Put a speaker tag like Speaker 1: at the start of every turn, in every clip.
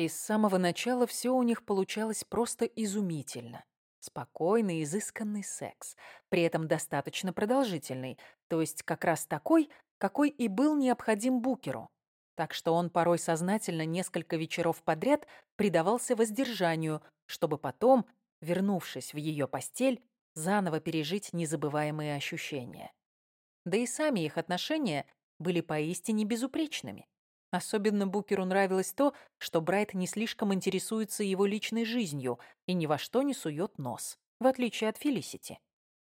Speaker 1: И с самого начала все у них получалось просто изумительно. Спокойный, изысканный секс, при этом достаточно продолжительный, то есть как раз такой, какой и был необходим Букеру. Так что он порой сознательно несколько вечеров подряд предавался воздержанию, чтобы потом, вернувшись в ее постель, заново пережить незабываемые ощущения. Да и сами их отношения были поистине безупречными. Особенно Букеру нравилось то, что Брайт не слишком интересуется его личной жизнью и ни во что не сует нос, в отличие от Фелисити.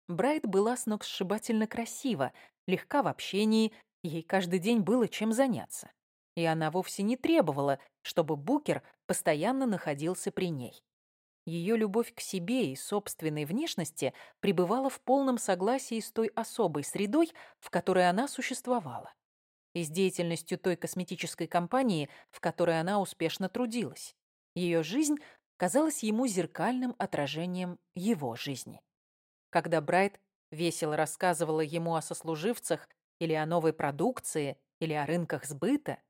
Speaker 1: Брайт была сногсшибательно красива, легка в общении, ей каждый день было чем заняться. И она вовсе не требовала, чтобы Букер постоянно находился при ней. Ее любовь к себе и собственной внешности пребывала в полном согласии с той особой средой, в которой она существовала и с деятельностью той косметической компании, в которой она успешно трудилась. Ее жизнь казалась ему зеркальным отражением его жизни. Когда Брайт весело рассказывала ему о сослуживцах или о новой продукции, или о рынках сбыта,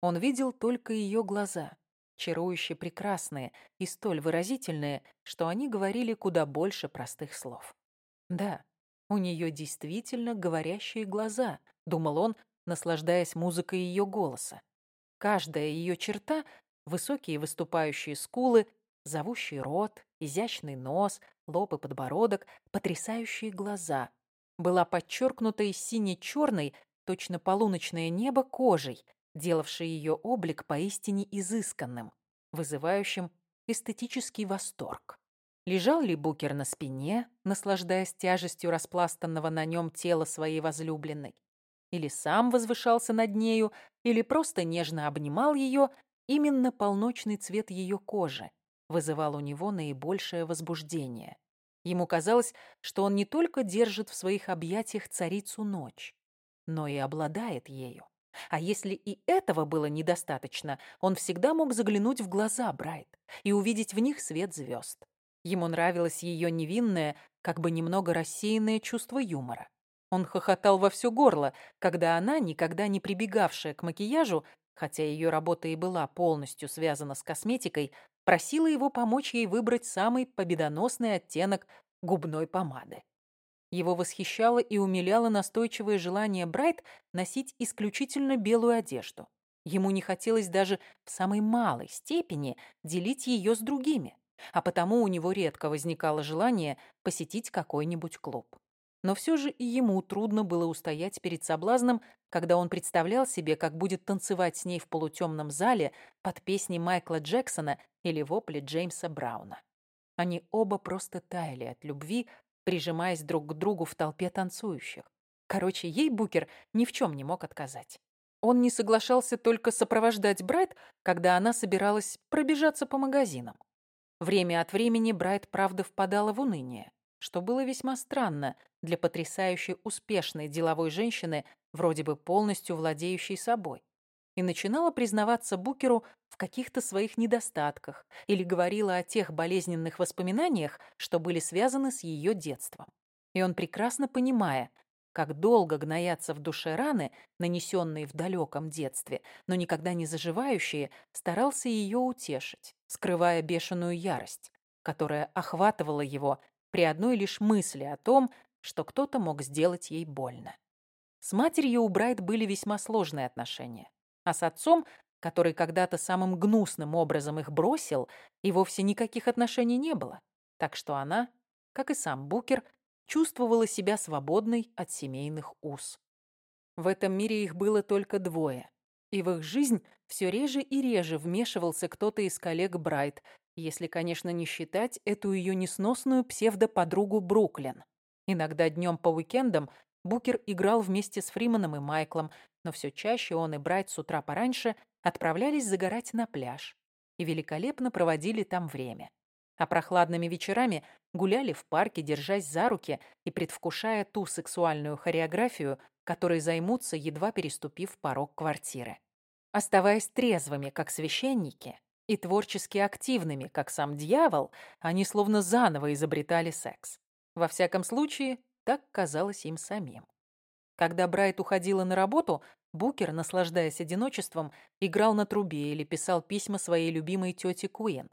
Speaker 1: он видел только ее глаза, чарующе прекрасные и столь выразительные, что они говорили куда больше простых слов. Да, у нее действительно говорящие глаза, думал он, наслаждаясь музыкой ее голоса. Каждая ее черта — высокие выступающие скулы, зовущий рот, изящный нос, лоб и подбородок, потрясающие глаза — была подчеркнута из сине-черной, точно полуночное небо кожей, делавшей ее облик поистине изысканным, вызывающим эстетический восторг. Лежал ли Букер на спине, наслаждаясь тяжестью распластанного на нем тела своей возлюбленной? Или сам возвышался над нею, или просто нежно обнимал ее, именно полночный цвет ее кожи вызывал у него наибольшее возбуждение. Ему казалось, что он не только держит в своих объятиях царицу ночь, но и обладает ею. А если и этого было недостаточно, он всегда мог заглянуть в глаза Брайт и увидеть в них свет звезд. Ему нравилось ее невинное, как бы немного рассеянное чувство юмора. Он хохотал во все горло, когда она, никогда не прибегавшая к макияжу, хотя ее работа и была полностью связана с косметикой, просила его помочь ей выбрать самый победоносный оттенок губной помады. Его восхищало и умиляло настойчивое желание Брайт носить исключительно белую одежду. Ему не хотелось даже в самой малой степени делить ее с другими, а потому у него редко возникало желание посетить какой-нибудь клуб. Но все же и ему трудно было устоять перед соблазном, когда он представлял себе, как будет танцевать с ней в полутемном зале под песни Майкла Джексона или вопли Джеймса Брауна. Они оба просто таяли от любви, прижимаясь друг к другу в толпе танцующих. Короче, ей Букер ни в чем не мог отказать. Он не соглашался только сопровождать Брайт, когда она собиралась пробежаться по магазинам. Время от времени Брайт, правда, впадала в уныние что было весьма странно для потрясающе успешной деловой женщины, вроде бы полностью владеющей собой. И начинала признаваться Букеру в каких-то своих недостатках или говорила о тех болезненных воспоминаниях, что были связаны с ее детством. И он, прекрасно понимая, как долго гноятся в душе раны, нанесенные в далеком детстве, но никогда не заживающие, старался ее утешить, скрывая бешеную ярость, которая охватывала его при одной лишь мысли о том, что кто-то мог сделать ей больно. С матерью у Брайт были весьма сложные отношения, а с отцом, который когда-то самым гнусным образом их бросил, и вовсе никаких отношений не было. Так что она, как и сам Букер, чувствовала себя свободной от семейных уз. В этом мире их было только двое, и в их жизнь все реже и реже вмешивался кто-то из коллег Брайт, если, конечно, не считать эту ее несносную псевдоподругу Бруклин. Иногда днем по уикендам Букер играл вместе с Фриманом и Майклом, но все чаще он и Брайт с утра пораньше отправлялись загорать на пляж и великолепно проводили там время. А прохладными вечерами гуляли в парке, держась за руки и предвкушая ту сексуальную хореографию, которой займутся, едва переступив порог квартиры. Оставаясь трезвыми, как священники, и творчески активными, как сам дьявол, они словно заново изобретали секс. Во всяком случае, так казалось им самим. Когда Брайт уходила на работу, Букер, наслаждаясь одиночеством, играл на трубе или писал письма своей любимой тете Куин.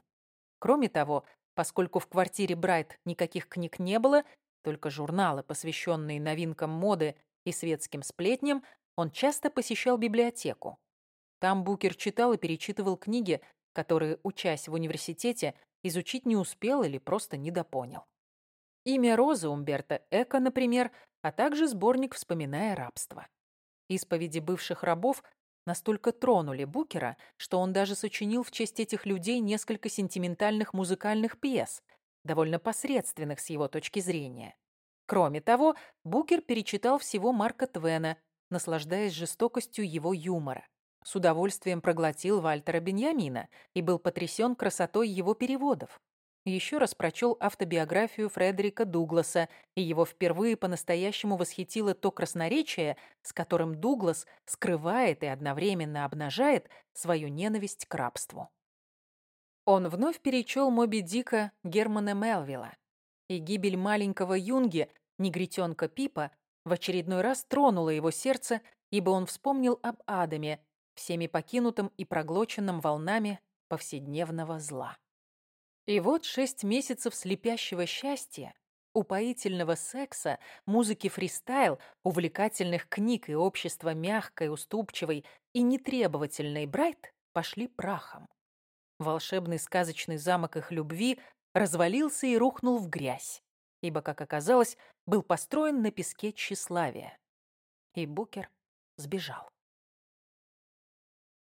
Speaker 1: Кроме того, поскольку в квартире Брайт никаких книг не было, только журналы, посвященные новинкам моды и светским сплетням, он часто посещал библиотеку. Там Букер читал и перечитывал книги, которые, учась в университете, изучить не успел или просто недопонял. Имя Розы Умберто Эко, например, а также сборник «Вспоминая рабство». Исповеди бывших рабов настолько тронули Букера, что он даже сочинил в честь этих людей несколько сентиментальных музыкальных пьес, довольно посредственных с его точки зрения. Кроме того, Букер перечитал всего Марка Твена, наслаждаясь жестокостью его юмора. С удовольствием проглотил Вальтера Беньямина и был потрясен красотой его переводов. Еще раз прочел автобиографию Фредерика Дугласа, и его впервые по-настоящему восхитило то красноречие, с которым Дуглас скрывает и одновременно обнажает свою ненависть к рабству. Он вновь перечел Моби Дика Германа Мелвилла, и гибель маленького Юнги, негритенка Пипа, в очередной раз тронула его сердце, ибо он вспомнил об Адаме, всеми покинутом и проглоченном волнами повседневного зла. И вот шесть месяцев слепящего счастья, упоительного секса, музыки фристайл, увлекательных книг и общества мягкой, уступчивой и нетребовательной Брайт пошли прахом. Волшебный сказочный замок их любви развалился и рухнул в грязь, ибо, как оказалось, был построен на песке тщеславия. И Букер сбежал.